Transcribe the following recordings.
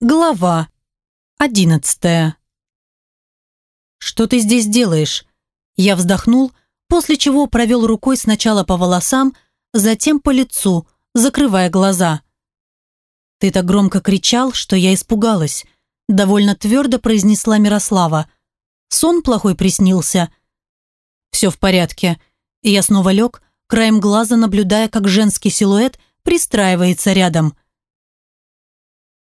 Глава одиннадцатая. «Что ты здесь делаешь?» Я вздохнул, после чего провел рукой сначала по волосам, затем по лицу, закрывая глаза. «Ты так громко кричал, что я испугалась», довольно твердо произнесла Мирослава. «Сон плохой приснился?» «Все в порядке». Я снова лег, краем глаза наблюдая, как женский силуэт пристраивается рядом –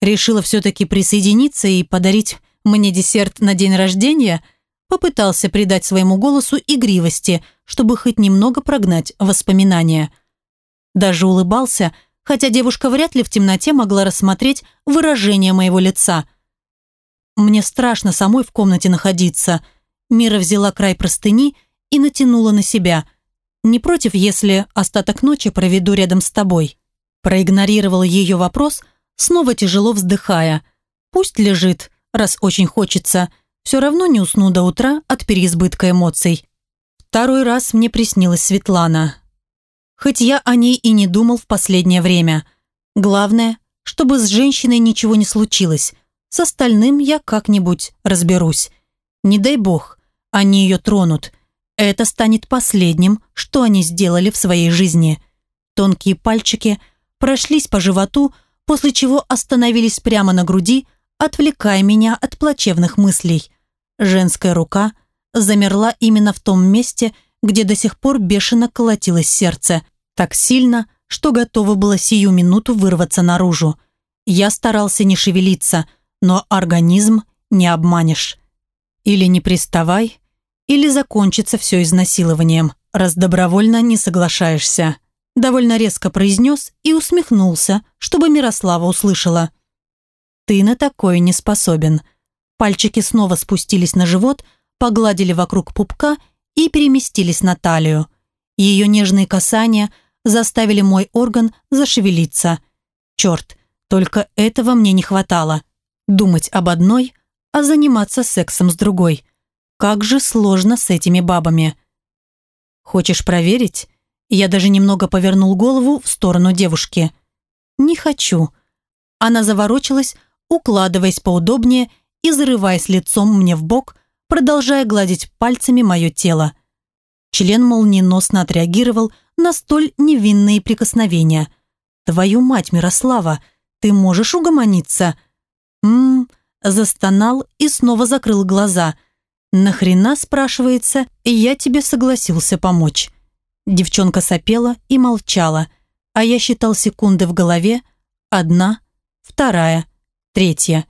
решила все-таки присоединиться и подарить мне десерт на день рождения, попытался придать своему голосу игривости, чтобы хоть немного прогнать воспоминания. Даже улыбался, хотя девушка вряд ли в темноте могла рассмотреть выражение моего лица. Мне страшно самой в комнате находиться. Мира взяла край простыни и натянула на себя. Не против, если остаток ночи проведу рядом с тобой. Проигнорировал ее вопрос – снова тяжело вздыхая. Пусть лежит, раз очень хочется. Все равно не усну до утра от переизбытка эмоций. Второй раз мне приснилась Светлана. Хоть я о ней и не думал в последнее время. Главное, чтобы с женщиной ничего не случилось. С остальным я как-нибудь разберусь. Не дай бог, они ее тронут. Это станет последним, что они сделали в своей жизни. Тонкие пальчики прошлись по животу, после чего остановились прямо на груди, отвлекая меня от плачевных мыслей. Женская рука замерла именно в том месте, где до сих пор бешено колотилось сердце, так сильно, что готово было сию минуту вырваться наружу. Я старался не шевелиться, но организм не обманешь. Или не приставай, или закончится все изнасилованием, раз добровольно не соглашаешься довольно резко произнес и усмехнулся, чтобы Мирослава услышала. «Ты на такое не способен». Пальчики снова спустились на живот, погладили вокруг пупка и переместились на талию. Ее нежные касания заставили мой орган зашевелиться. Черт, только этого мне не хватало. Думать об одной, а заниматься сексом с другой. Как же сложно с этими бабами. Хочешь проверить? Я даже немного повернул голову в сторону девушки. «Не хочу». Она заворочилась, укладываясь поудобнее и зарываясь лицом мне в бок, продолжая гладить пальцами мое тело. Член молниеносно отреагировал на столь невинные прикосновения. «Твою мать, Мирослава, ты можешь угомониться?» «Ммм», застонал и снова закрыл глаза. «Нахрена, спрашивается, я тебе согласился помочь?» Девчонка сопела и молчала, а я считал секунды в голове. Одна, вторая, третья.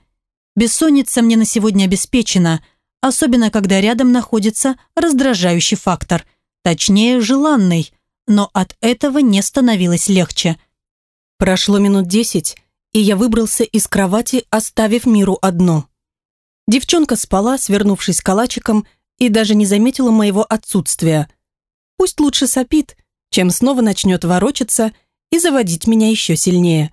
Бессонница мне на сегодня обеспечена, особенно когда рядом находится раздражающий фактор, точнее, желанный, но от этого не становилось легче. Прошло минут десять, и я выбрался из кровати, оставив миру одно. Девчонка спала, свернувшись калачиком, и даже не заметила моего отсутствия – Пусть лучше сопит, чем снова начнет ворочаться и заводить меня еще сильнее.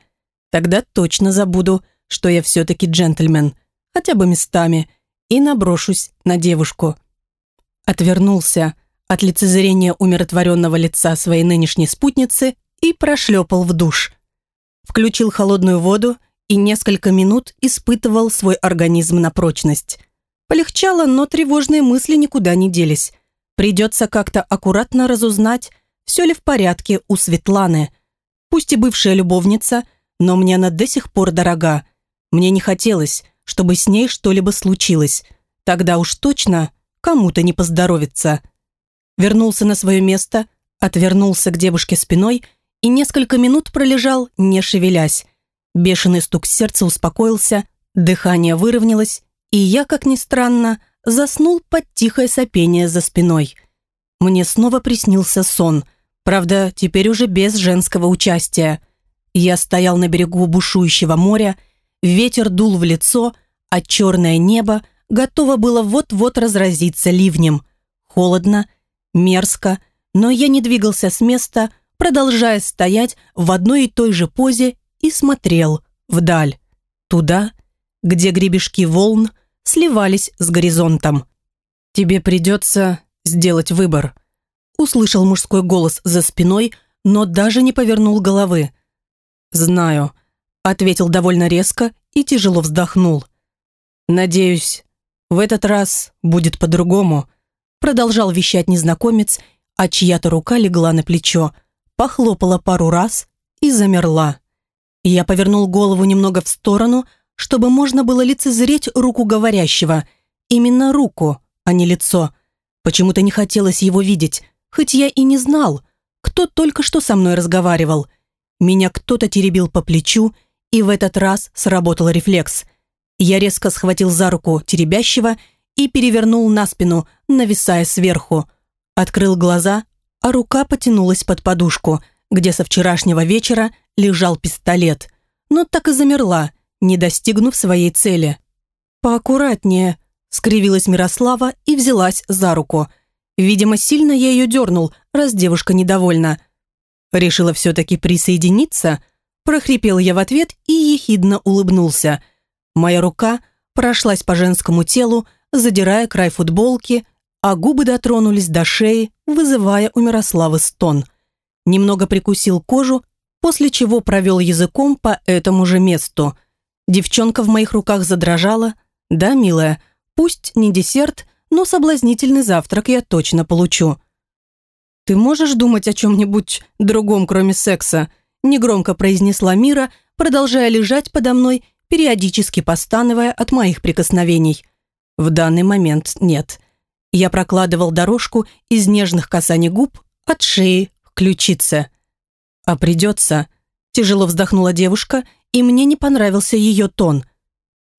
Тогда точно забуду, что я все-таки джентльмен, хотя бы местами, и наброшусь на девушку. Отвернулся от лицезрения умиротворенного лица своей нынешней спутницы и прошлепал в душ. Включил холодную воду и несколько минут испытывал свой организм на прочность. Полегчало, но тревожные мысли никуда не делись. Придется как-то аккуратно разузнать, все ли в порядке у Светланы. Пусть и бывшая любовница, но мне она до сих пор дорога. Мне не хотелось, чтобы с ней что-либо случилось. Тогда уж точно кому-то не поздоровится. Вернулся на свое место, отвернулся к девушке спиной и несколько минут пролежал, не шевелясь. Бешеный стук сердца успокоился, дыхание выровнялось, и я, как ни странно, заснул под тихое сопение за спиной. Мне снова приснился сон, правда, теперь уже без женского участия. Я стоял на берегу бушующего моря, ветер дул в лицо, а черное небо готово было вот-вот разразиться ливнем. Холодно, мерзко, но я не двигался с места, продолжая стоять в одной и той же позе и смотрел вдаль, туда, где гребешки волн – сливались с горизонтом. «Тебе придется сделать выбор», – услышал мужской голос за спиной, но даже не повернул головы. «Знаю. ответил довольно резко и тяжело вздохнул. «Надеюсь, в этот раз будет по-другому», продолжал вещать незнакомец, а чья-то рука легла на плечо, похлопала пару раз и замерла. Я повернул голову немного в сторону, чтобы можно было лицезреть руку говорящего. Именно руку, а не лицо. Почему-то не хотелось его видеть, хоть я и не знал, кто только что со мной разговаривал. Меня кто-то теребил по плечу, и в этот раз сработал рефлекс. Я резко схватил за руку теребящего и перевернул на спину, нависая сверху. Открыл глаза, а рука потянулась под подушку, где со вчерашнего вечера лежал пистолет. Но так и замерла, не достигнув своей цели. «Поаккуратнее», — скривилась Мирослава и взялась за руку. Видимо, сильно я ее дернул, раз девушка недовольна. Решила все-таки присоединиться? Прохрипел я в ответ и ехидно улыбнулся. Моя рука прошлась по женскому телу, задирая край футболки, а губы дотронулись до шеи, вызывая у Мирославы стон. Немного прикусил кожу, после чего провел языком по этому же месту. Девчонка в моих руках задрожала. «Да, милая, пусть не десерт, но соблазнительный завтрак я точно получу». «Ты можешь думать о чем-нибудь другом, кроме секса?» негромко произнесла Мира, продолжая лежать подо мной, периодически постановая от моих прикосновений. В данный момент нет. Я прокладывал дорожку из нежных касаний губ от шеи к ключице. «А придется», – тяжело вздохнула девушка, и мне не понравился ее тон.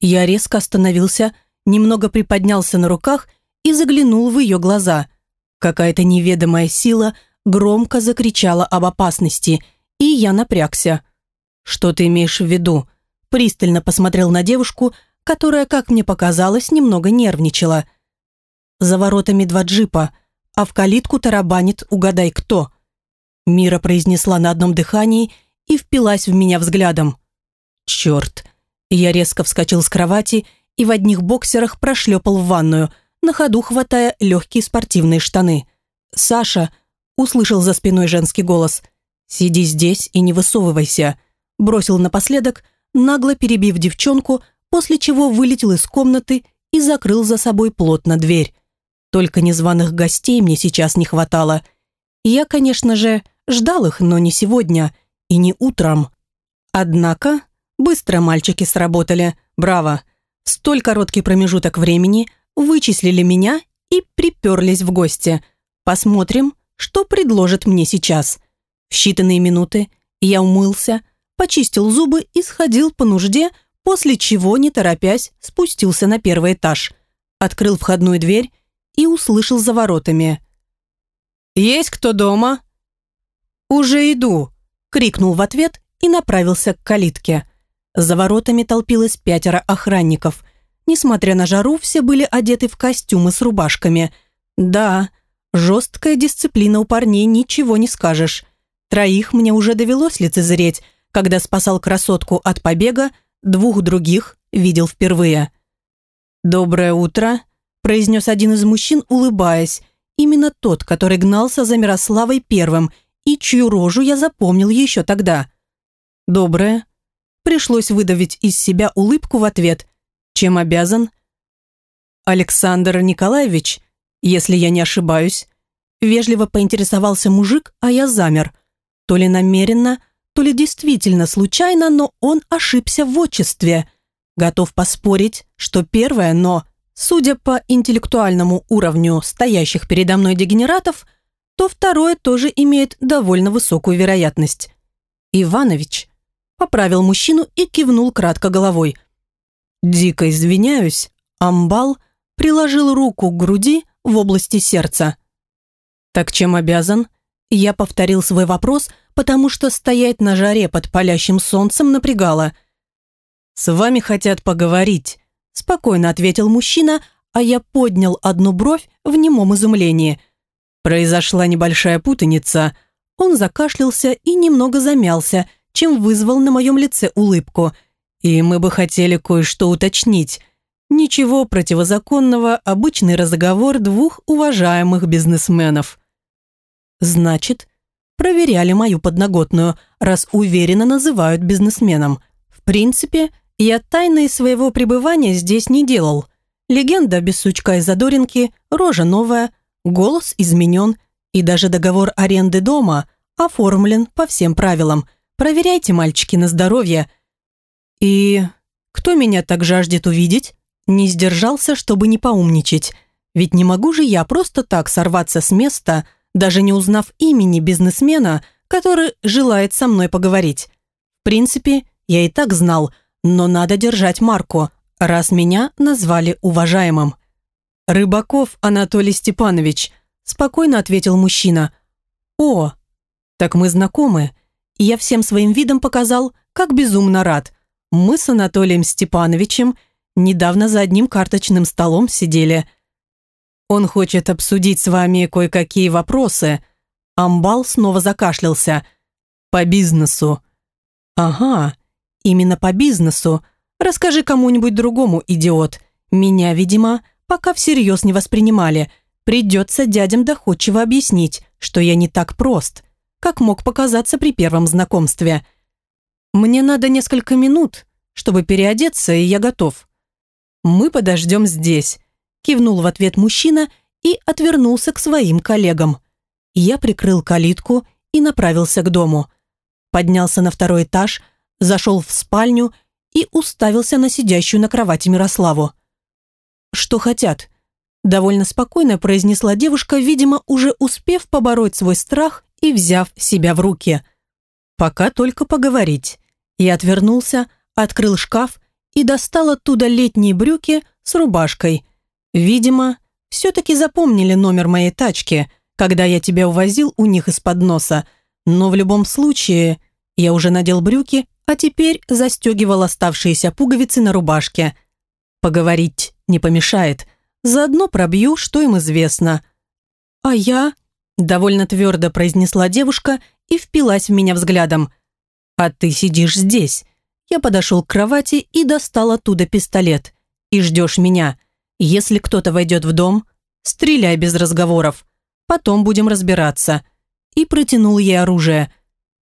Я резко остановился, немного приподнялся на руках и заглянул в ее глаза. Какая-то неведомая сила громко закричала об опасности, и я напрягся. «Что ты имеешь в виду?» Пристально посмотрел на девушку, которая, как мне показалось, немного нервничала. За воротами два джипа, а в калитку тарабанит «Угадай, кто». Мира произнесла на одном дыхании и впилась в меня взглядом. «Черт!» Я резко вскочил с кровати и в одних боксерах прошлепал в ванную, на ходу хватая легкие спортивные штаны. «Саша!» – услышал за спиной женский голос. «Сиди здесь и не высовывайся», – бросил напоследок, нагло перебив девчонку, после чего вылетел из комнаты и закрыл за собой плотно дверь. Только незваных гостей мне сейчас не хватало. Я, конечно же, ждал их, но не сегодня и не утром. Однако быстро мальчики сработали, браво. Столь короткий промежуток времени вычислили меня и приперлись в гости. Посмотрим, что предложат мне сейчас. В считанные минуты я умылся, почистил зубы и сходил по нужде, после чего, не торопясь, спустился на первый этаж, открыл входную дверь и услышал за воротами. «Есть кто дома?» «Уже иду!» — крикнул в ответ и направился к калитке. За воротами толпилось пятеро охранников. Несмотря на жару, все были одеты в костюмы с рубашками. Да, жесткая дисциплина у парней, ничего не скажешь. Троих мне уже довелось лицезреть, когда спасал красотку от побега, двух других видел впервые. «Доброе утро», – произнес один из мужчин, улыбаясь. Именно тот, который гнался за Мирославой первым и чью рожу я запомнил еще тогда. «Доброе». Пришлось выдавить из себя улыбку в ответ. Чем обязан? Александр Николаевич, если я не ошибаюсь. Вежливо поинтересовался мужик, а я замер. То ли намеренно, то ли действительно случайно, но он ошибся в отчестве. Готов поспорить, что первое «но», судя по интеллектуальному уровню стоящих передо мной дегенератов, то второе тоже имеет довольно высокую вероятность. Иванович поправил мужчину и кивнул кратко головой. «Дико извиняюсь», Амбал приложил руку к груди в области сердца. «Так чем обязан?» Я повторил свой вопрос, потому что стоять на жаре под палящим солнцем напрягало. «С вами хотят поговорить», – спокойно ответил мужчина, а я поднял одну бровь в немом изумлении. Произошла небольшая путаница. Он закашлялся и немного замялся, чем вызвал на моем лице улыбку. И мы бы хотели кое-что уточнить. Ничего противозаконного, обычный разговор двух уважаемых бизнесменов. Значит, проверяли мою подноготную, раз уверенно называют бизнесменом. В принципе, я тайны своего пребывания здесь не делал. Легенда без сучка и задоринки, рожа новая, голос изменен, и даже договор аренды дома оформлен по всем правилам. Проверяйте, мальчики, на здоровье. И кто меня так жаждет увидеть? Не сдержался, чтобы не поумничать. Ведь не могу же я просто так сорваться с места, даже не узнав имени бизнесмена, который желает со мной поговорить. В принципе, я и так знал, но надо держать марку, раз меня назвали уважаемым. «Рыбаков Анатолий Степанович», – спокойно ответил мужчина. «О, так мы знакомы». И я всем своим видом показал, как безумно рад. Мы с Анатолием Степановичем недавно за одним карточным столом сидели. Он хочет обсудить с вами кое-какие вопросы. Амбал снова закашлялся. По бизнесу. Ага, именно по бизнесу. Расскажи кому-нибудь другому, идиот. Меня, видимо, пока всерьез не воспринимали. Придется дядям доходчиво объяснить, что я не так прост, как мог показаться при первом знакомстве. Мне надо несколько минут, чтобы переодеться, и я готов. Мы подождем здесь, кивнул в ответ мужчина и отвернулся к своим коллегам. Я прикрыл калитку и направился к дому. Поднялся на второй этаж, зашел в спальню и уставился на сидящую на кровати Мирославу. «Что хотят?» Довольно спокойно произнесла девушка, видимо, уже успев побороть свой страх и взяв себя в руки. «Пока только поговорить». Я отвернулся, открыл шкаф и достал оттуда летние брюки с рубашкой. Видимо, все-таки запомнили номер моей тачки, когда я тебя увозил у них из-под носа. Но в любом случае, я уже надел брюки, а теперь застегивал оставшиеся пуговицы на рубашке. Поговорить не помешает. Заодно пробью, что им известно. А я, довольно твердо произнесла девушка и впилась в меня взглядом. А ты сидишь здесь. Я подошел к кровати и достал оттуда пистолет. И ждешь меня. Если кто-то войдет в дом, стреляй без разговоров. Потом будем разбираться. И протянул ей оружие.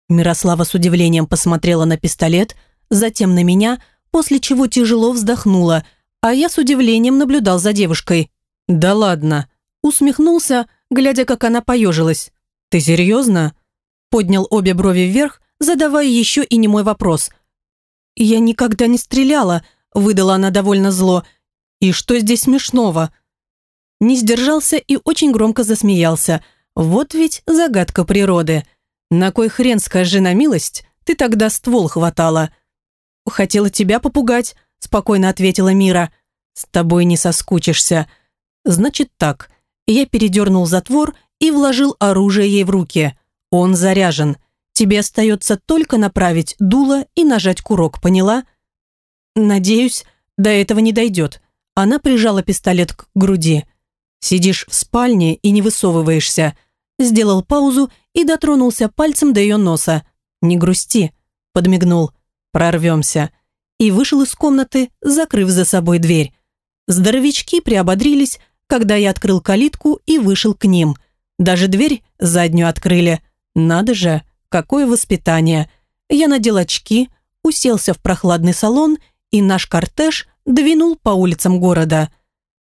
Мирослава с удивлением посмотрела на пистолет, затем на меня, после чего тяжело вздохнула, а я с удивлением наблюдал за девушкой. «Да ладно», усмехнулся, глядя, как она поежилась. «Ты серьезно?» Поднял обе брови вверх, задавая еще и немой вопрос – «Я никогда не стреляла», – выдала она довольно зло. «И что здесь смешного?» Не сдержался и очень громко засмеялся. «Вот ведь загадка природы. На кой хрен, скажи на милость, ты тогда ствол хватала?» «Хотела тебя попугать», – спокойно ответила Мира. «С тобой не соскучишься». «Значит так». Я передернул затвор и вложил оружие ей в руки. Он заряжен. Тебе остается только направить дуло и нажать курок, поняла? Надеюсь, до этого не дойдет. Она прижала пистолет к груди. Сидишь в спальне и не высовываешься. Сделал паузу и дотронулся пальцем до ее носа. Не грусти, подмигнул. Прорвемся. И вышел из комнаты, закрыв за собой дверь. Здоровички приободрились, когда я открыл калитку и вышел к ним. Даже дверь заднюю открыли. Надо же. Какое воспитание! Я надел очки, уселся в прохладный салон, и наш кортеж двинул по улицам города.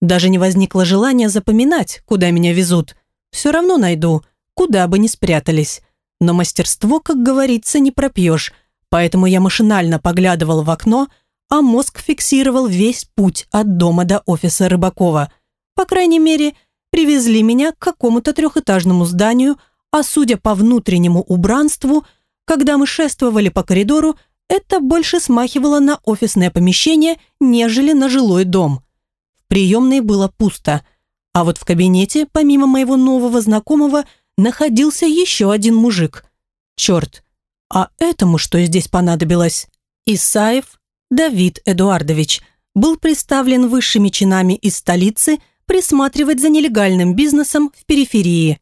Даже не возникло желания запоминать, куда меня везут. Все равно найду, куда бы ни спрятались. Но мастерство, как говорится, не пропьешь, поэтому я машинально поглядывал в окно, а мозг фиксировал весь путь от дома до офиса Рыбакова. По крайней мере, привезли меня к какому-то трехэтажному зданию – а судя по внутреннему убранству, когда мы шествовали по коридору, это больше смахивало на офисное помещение, нежели на жилой дом. В приемной было пусто, а вот в кабинете, помимо моего нового знакомого, находился еще один мужик. Черт, а этому что здесь понадобилось? Исаев Давид Эдуардович был представлен высшими чинами из столицы присматривать за нелегальным бизнесом в периферии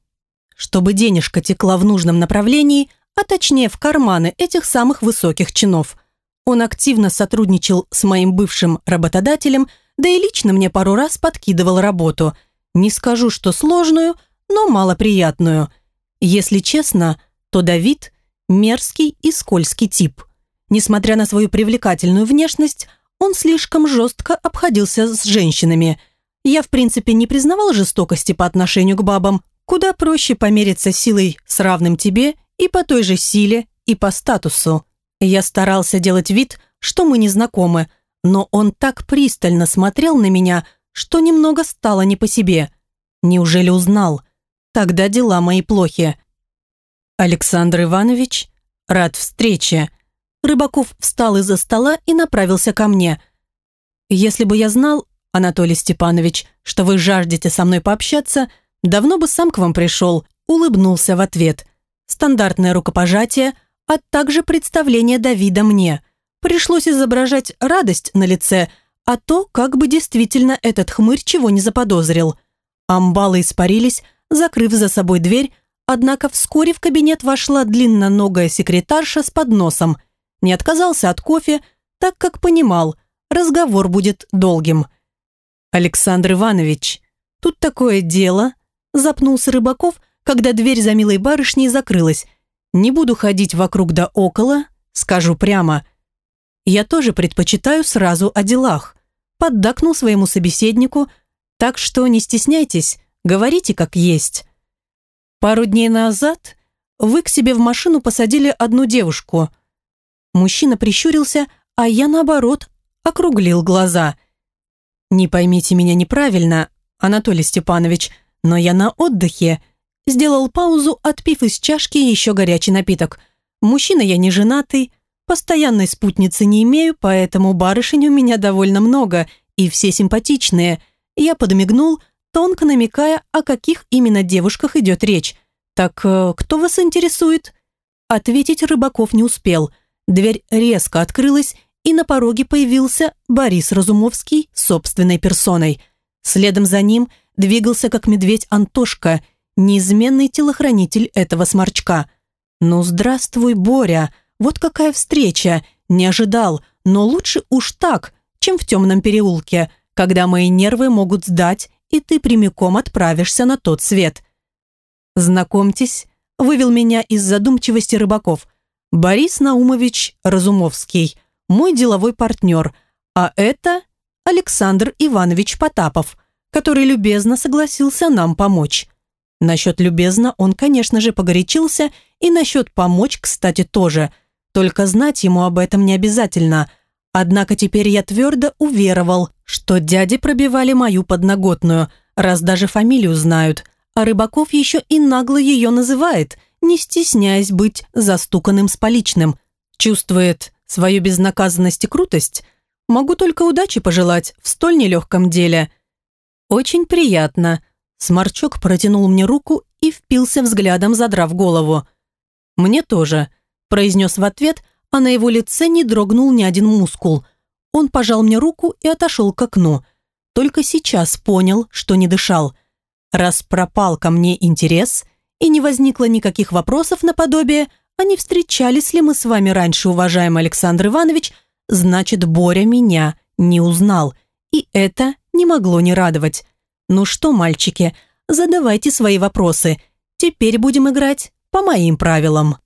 чтобы денежка текла в нужном направлении, а точнее в карманы этих самых высоких чинов. Он активно сотрудничал с моим бывшим работодателем, да и лично мне пару раз подкидывал работу. Не скажу, что сложную, но малоприятную. Если честно, то Давид – мерзкий и скользкий тип. Несмотря на свою привлекательную внешность, он слишком жестко обходился с женщинами. Я, в принципе, не признавал жестокости по отношению к бабам. Куда проще помериться силой с равным тебе и по той же силе, и по статусу. Я старался делать вид, что мы не знакомы, но он так пристально смотрел на меня, что немного стало не по себе. Неужели узнал? Тогда дела мои плохи. Александр Иванович, рад встрече. Рыбаков встал из-за стола и направился ко мне. Если бы я знал, Анатолий Степанович, что вы жаждете со мной пообщаться, давно бы сам к вам пришел, улыбнулся в ответ. Стандартное рукопожатие, а также представление Давида мне. Пришлось изображать радость на лице, а то, как бы действительно этот хмырь чего не заподозрил. Амбалы испарились, закрыв за собой дверь, однако вскоре в кабинет вошла длинноногая секретарша с подносом. Не отказался от кофе, так как понимал, разговор будет долгим. «Александр Иванович, тут такое дело», запнулся Рыбаков, когда дверь за милой барышней закрылась. «Не буду ходить вокруг да около, скажу прямо. Я тоже предпочитаю сразу о делах», поддакнул своему собеседнику, так что не стесняйтесь, говорите как есть. Пару дней назад вы к себе в машину посадили одну девушку. Мужчина прищурился, а я, наоборот, округлил глаза. Не поймите меня неправильно, Анатолий Степанович, но я на отдыхе. Сделал паузу, отпив из чашки еще горячий напиток. Мужчина я не женатый, постоянной спутницы не имею, поэтому барышень у меня довольно много, и все симпатичные. Я подмигнул, тонко намекая, о каких именно девушках идет речь. «Так э, кто вас интересует?» Ответить Рыбаков не успел. Дверь резко открылась, и на пороге появился Борис Разумовский собственной персоной. Следом за ним двигался как медведь Антошка, неизменный телохранитель этого сморчка. «Ну, здравствуй, Боря! Вот какая встреча! Не ожидал, но лучше уж так, чем в темном переулке, когда мои нервы могут сдать и ты прямиком отправишься на тот свет. Знакомьтесь, вывел меня из задумчивости рыбаков. Борис Наумович Разумовский, мой деловой партнер, а это Александр Иванович Потапов, который любезно согласился нам помочь. Насчет любезно он, конечно же, погорячился, и насчет помочь, кстати, тоже. Только знать ему об этом не обязательно – Однако теперь я твердо уверовал, что дяди пробивали мою подноготную, раз даже фамилию знают, а Рыбаков еще и нагло ее называет, не стесняясь быть застуканным с поличным. Чувствует свою безнаказанность и крутость? Могу только удачи пожелать в столь нелегком деле. Очень приятно. Сморчок протянул мне руку и впился взглядом, задрав голову. «Мне тоже», – произнес в ответ – а на его лице не дрогнул ни один мускул. Он пожал мне руку и отошел к окну. Только сейчас понял, что не дышал. Раз пропал ко мне интерес и не возникло никаких вопросов наподобие, а не встречались ли мы с вами раньше, уважаемый Александр Иванович, значит, Боря меня не узнал. И это не могло не радовать. Ну что, мальчики, задавайте свои вопросы. Теперь будем играть по моим правилам.